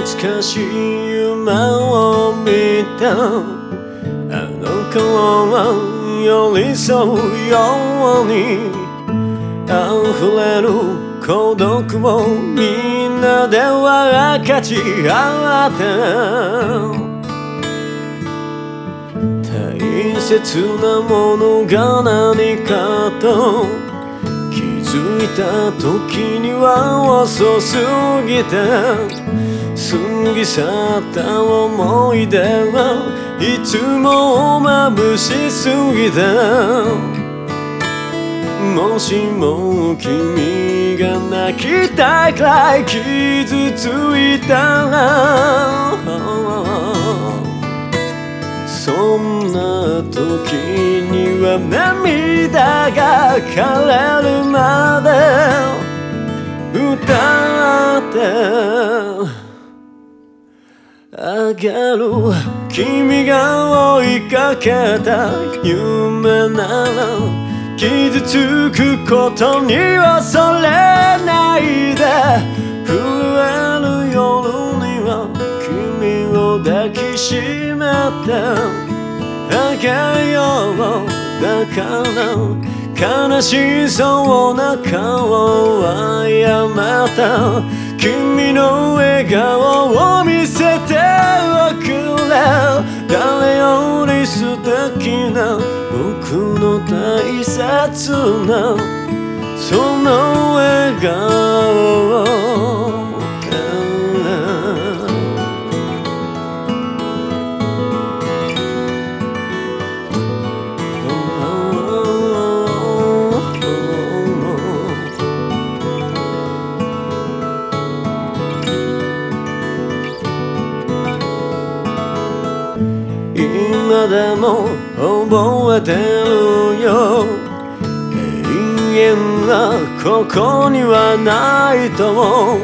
懐かしい夢を見た。あの子は寄り添うように溢れる孤独をみんなで分かち合って。大切なものが何かと。気づいた時には遅すぎて。過ぎ去った思い出はいつも眩しすぎてもしも君が泣きたいくらい傷ついたら。そんな時には涙が枯れるまで歌って。あげる。君が追いかけた。夢なら傷つくことに恐れないで。震える夜には君を抱きしめて。あげよう。だから悲しそうな顔を謝った。君の笑顔を見せておくれ誰より素敵な僕の大切なその笑顔でも覚えてるよ永遠がここにはないとも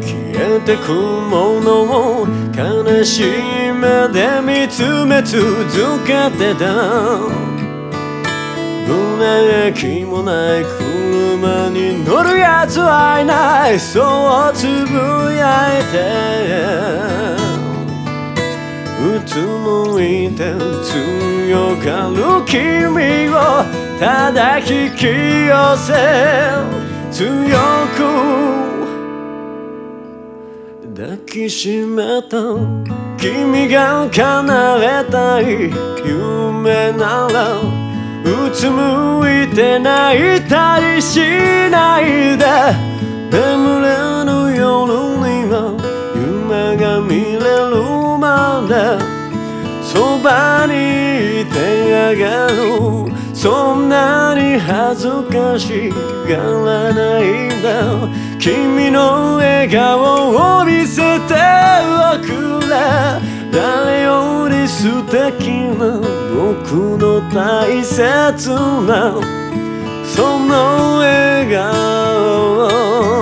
消えてくものを悲しい目で見つめ続けてた。ブレーキもない車に乗るやつはいない。そうつぶやいて。うつむいて強がる君をただ引き寄せ強く抱きしめた君が叶えたい夢ならうつむいて泣いたりしないで眠れぬ夜には夢が見れるまでそばにいてあげる。そんなに恥ずかしがらないんだ君の笑顔を見せておくれ。誰より素敵な僕の大切な。その笑顔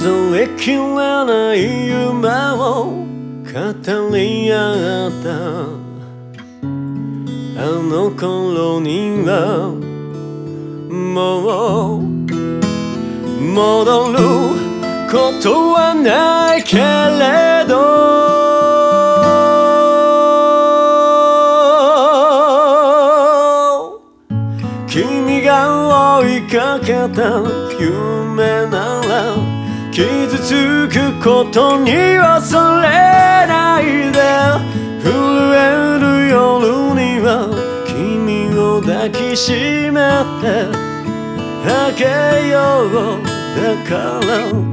数えきれない夢を語り合った。あの頃にはもう戻ることはないけれど。君が追いかけた夢なら傷つくことに恐れないで震える夜には君を抱きしめてあげようだから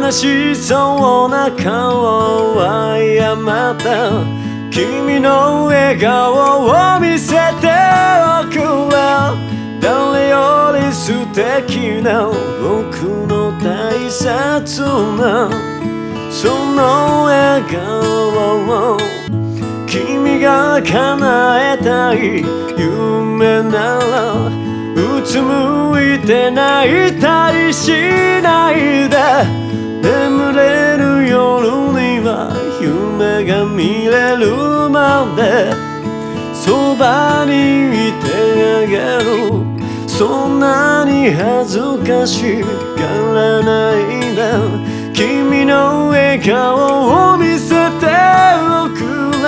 悲しそうな顔を謝った。君の笑顔を見せておくわ。誰より素敵な切なその笑顔を君が叶えたい夢ならうつむいて泣いたりしないで眠れる夜には夢が見れるまで。そばにいてあげる。そんなに恥ずかしい。からないな君の笑顔を見せておくれ。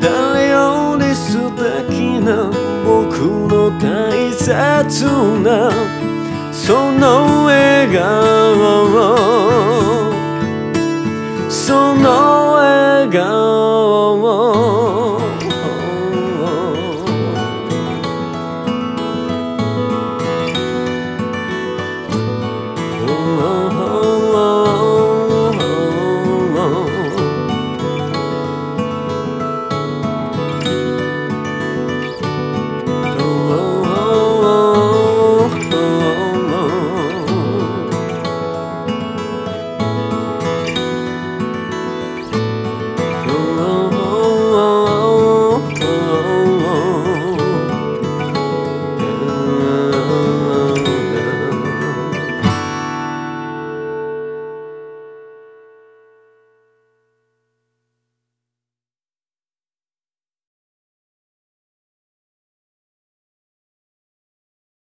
誰より素敵な僕の大切なその笑顔その笑顔